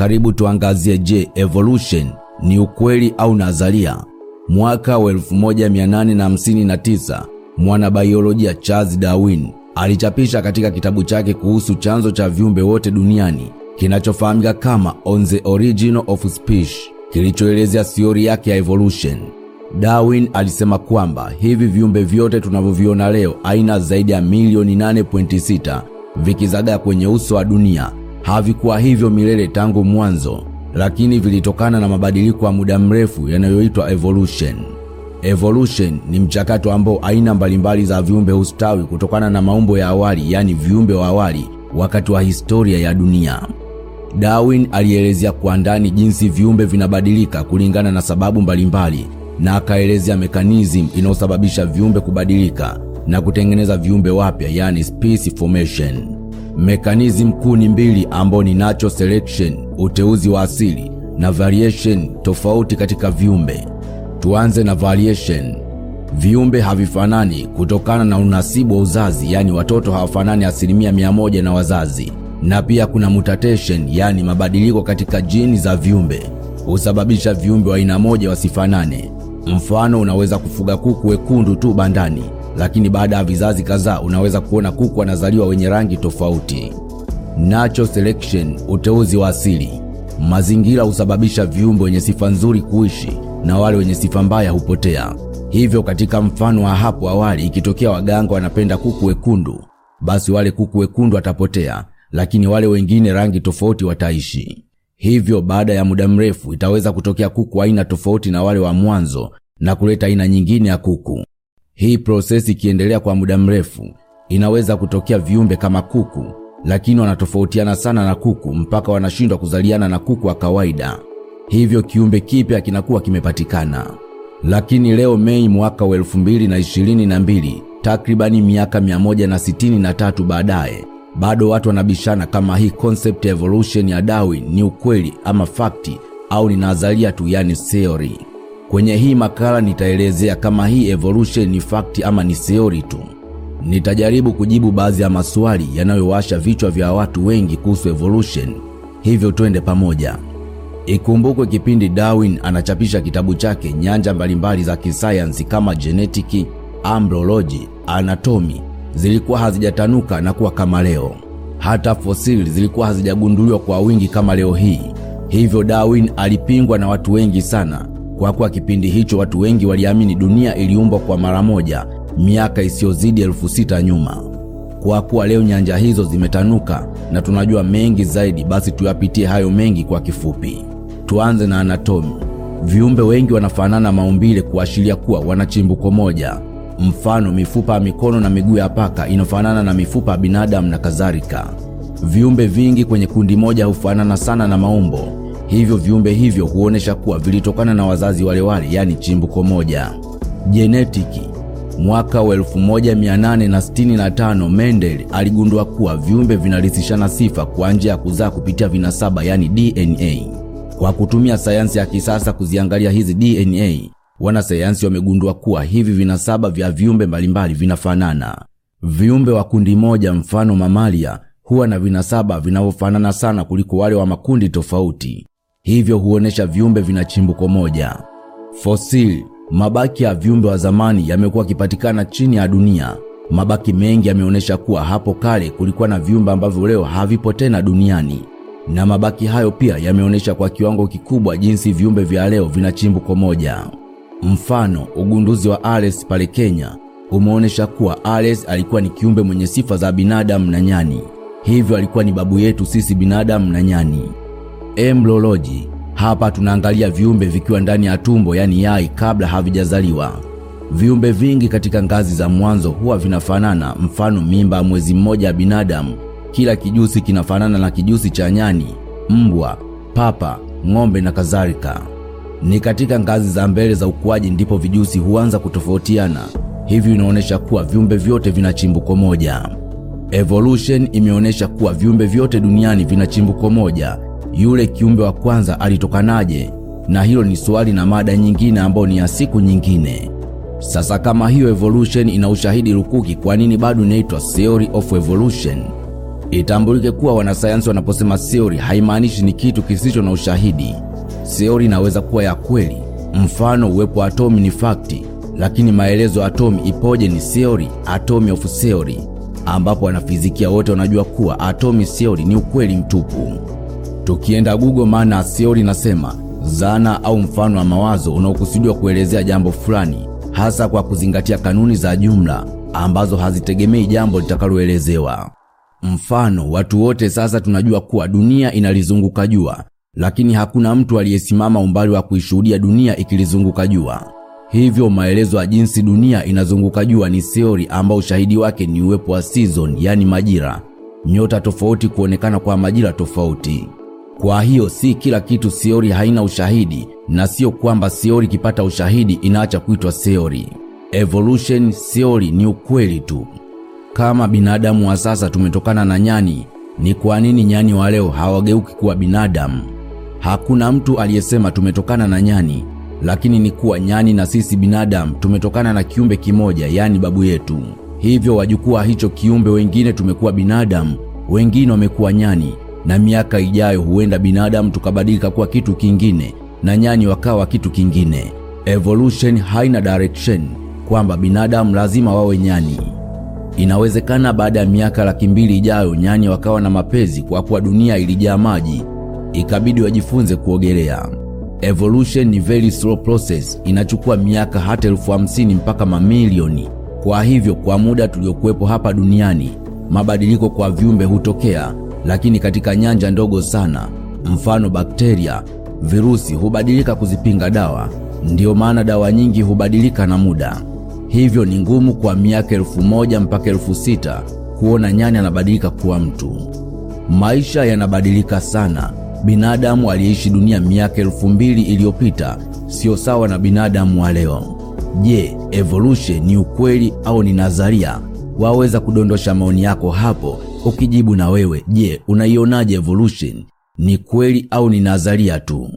Karibu tuangazie, je, evolution ni ukweli au nadharia? Mwaka wa 1859 mwanabiolojia Charles Darwin alichapisha katika kitabu chake kuhusu chanzo cha viumbe wote duniani kinachofahamika kama On the Origin of Species, kilichoelezea theory yake ya evolution. Darwin alisema kwamba hivi viumbe vyote tunavyoviona leo, aina zaidi ya milioni 8.6 vikizagaa kwenye uso wa dunia, havikuwa hivyo milele tangu mwanzo, lakini vilitokana na mabadiliko ya muda mrefu yanayoitwa evolution. Evolution ni mchakato ambao aina mbalimbali za viumbe hustawi kutokana na maumbo ya awali, yaani viumbe wa awali wakati wa historia ya dunia. Darwin alielezea kwa ndani jinsi viumbe vinabadilika kulingana na sababu mbalimbali, na akaelezea mekanizmu inayosababisha viumbe kubadilika na kutengeneza viumbe wapya, yani species formation. Mekanizmu kuu ni mbili, ambao ni natural selection, uteuzi wa asili, na variation, tofauti katika viumbe. Tuanze na variation. Viumbe havifanani kutokana na unasibu wa uzazi, yaani watoto hawafanani asilimia mia moja na wazazi, na pia kuna mutation, yaani mabadiliko katika jini za viumbe husababisha viumbe wa aina moja wasifanane. Mfano, unaweza kufuga kuku wekundu tu bandani, lakini baada ya vizazi kadhaa unaweza kuona kuku wanazaliwa wenye rangi tofauti. Natural selection, uteuzi wa asili. Mazingira husababisha viumbe wenye sifa nzuri kuishi na wale wenye sifa mbaya hupotea. Hivyo katika mfano wa hapo awali, ikitokea waganga wanapenda kuku wekundu, basi wale kuku wekundu watapotea, lakini wale wengine rangi tofauti wataishi. Hivyo baada ya muda mrefu itaweza kutokea kuku aina tofauti na wale wa mwanzo na kuleta aina nyingine ya kuku. Hii prosesi ikiendelea kwa muda mrefu, inaweza kutokea viumbe kama kuku, lakini wanatofautiana sana na kuku mpaka wanashindwa kuzaliana na kuku wa kawaida. Hivyo kiumbe kipya kinakuwa kimepatikana. Lakini leo Mei mwaka wa 2022, takribani miaka 163 baadaye, bado watu wanabishana kama hii concept ya evolution ya Darwin ni ukweli ama fakti au ni nadharia tu, yani theory. Kwenye hii makala nitaelezea kama hii evolution ni fact ama ni theory tu. Nitajaribu kujibu baadhi ya maswali yanayowasha vichwa vya watu wengi kuhusu evolution, hivyo twende pamoja. Ikumbukwe kipindi Darwin anachapisha kitabu chake, nyanja mbalimbali za kisayansi kama genetiki, ambroloji, anatomi zilikuwa hazijatanuka na kuwa kama leo. Hata fosili zilikuwa hazijagunduliwa kwa wingi kama leo hii. Hivyo Darwin alipingwa na watu wengi sana, kwa kuwa kipindi hicho watu wengi waliamini dunia iliumbwa kwa mara moja miaka isiyozidi elfu sita nyuma. Kwa kuwa leo nyanja hizo zimetanuka na tunajua mengi zaidi, basi tuyapitie hayo mengi kwa kifupi. Tuanze na anatomi. Viumbe wengi wanafanana maumbile, kuashiria kuwa wana chimbuko moja. Mfano, mifupa ya mikono na miguu ya paka inafanana na mifupa ya binadamu na kadhalika. Viumbe vingi kwenye kundi moja hufanana sana na maumbo, hivyo viumbe hivyo huonesha kuwa vilitokana na wazazi wale wale, yani chimbuko moja. Jenetiki. Mwaka wa 1865 Mendel aligundua kuwa viumbe vinarithishana sifa kwa njia ya kuzaa kupitia vinasaba, yani DNA. Kwa kutumia sayansi ya kisasa kuziangalia hizi DNA, wanasayansi wamegundua kuwa hivi vinasaba vya viumbe mbalimbali vinafanana. Viumbe wa kundi moja, mfano mamalia, huwa na vinasaba vinavyofanana sana kuliko wale wa makundi tofauti, hivyo huonesha viumbe vina chimbuko moja. Fosili Mabaki ya viumbe wa zamani yamekuwa kipatikana chini ya dunia. Mabaki mengi yameonyesha kuwa hapo kale kulikuwa na viumbe ambavyo leo havipo tena duniani, na mabaki hayo pia yameonyesha kwa kiwango kikubwa jinsi viumbe vya leo vina chimbuko moja. Mfano, ugunduzi wa Ales pale Kenya umeonyesha kuwa Ales alikuwa ni kiumbe mwenye sifa za binadamu na nyani, hivyo alikuwa ni babu yetu sisi binadamu na nyani. Embryology hapa tunaangalia viumbe vikiwa ndani ya tumbo, yani yai, kabla havijazaliwa. Viumbe vingi katika ngazi za mwanzo huwa vinafanana. Mfano, mimba ya mwezi mmoja ya binadamu, kila kijusi kinafanana na kijusi cha nyani, mbwa, papa, ng'ombe na kadhalika. Ni katika ngazi za mbele za ukuaji ndipo vijusi huanza kutofautiana. Hivi inaonyesha kuwa viumbe vyote vina chimbuko moja. Evolution imeonyesha kuwa viumbe vyote duniani vina chimbuko moja. Yule kiumbe wa kwanza alitokanaje? Na hilo ni swali na mada nyingine ambayo ni ya siku nyingine. Sasa kama hiyo evolution ina ushahidi lukuki, kwa nini bado inaitwa theory of evolution? Itambulike kuwa wanasayansi wanaposema theory haimaanishi ni kitu kisicho na ushahidi. Theory inaweza kuwa ya kweli, mfano uwepo wa atomi ni fakti, lakini maelezo atomi ipoje ni theory, atomi of theory, ambapo wanafizikia wote wanajua kuwa atomi theory ni ukweli mtupu. Tukienda Google, maana theory nasema zana au mfano wa mawazo unaokusudiwa kuelezea jambo fulani, hasa kwa kuzingatia kanuni za jumla ambazo hazitegemei jambo litakaloelezewa. Mfano, watu wote sasa tunajua kuwa dunia inalizunguka jua, lakini hakuna mtu aliyesimama umbali wa kuishuhudia dunia ikilizunguka jua. Hivyo maelezo ya jinsi dunia inazunguka jua ni theory ambao ushahidi wake ni uwepo wa season, yani majira, nyota tofauti kuonekana kwa majira tofauti. Kwa hiyo si kila kitu siori haina ushahidi, na sio kwamba siori ikipata ushahidi inaacha kuitwa theory. Evolution theory ni ukweli tu. Kama binadamu wa sasa tumetokana na nyani, ni kwa nini nyani wa leo hawageuki kuwa binadamu? Hakuna mtu aliyesema tumetokana na nyani, lakini ni kuwa nyani na sisi binadamu tumetokana na kiumbe kimoja, yaani babu yetu. Hivyo wajukuu wa hicho kiumbe, wengine tumekuwa binadamu, wengine wamekuwa nyani, na miaka ijayo huenda binadamu tukabadilika kuwa kitu kingine na nyani wakawa kitu kingine. Evolution haina direction kwamba binadamu lazima wawe nyani. Inawezekana baada ya miaka laki mbili ijayo nyani wakawa na mapezi, kwa kuwa dunia ilijaa maji, ikabidi wajifunze kuogelea. Evolution ni very slow process, inachukua miaka hata elfu hamsini mpaka mamilioni. Kwa hivyo kwa muda tuliokuwepo hapa duniani, mabadiliko kwa viumbe hutokea, lakini katika nyanja ndogo sana. Mfano, bakteria, virusi hubadilika kuzipinga dawa, ndiyo maana dawa nyingi hubadilika na muda. Hivyo ni ngumu kwa miaka elfu moja mpaka elfu sita kuona nyani anabadilika kuwa mtu. Maisha yanabadilika sana. Binadamu aliyeishi dunia miaka elfu mbili iliyopita sio sawa na binadamu wa leo. Je, evolution ni ukweli au ni nadharia? Waweza kudondosha maoni yako hapo ukijibu na wewe. Je, unaionaje evolution? Ni kweli au ni nadharia tu?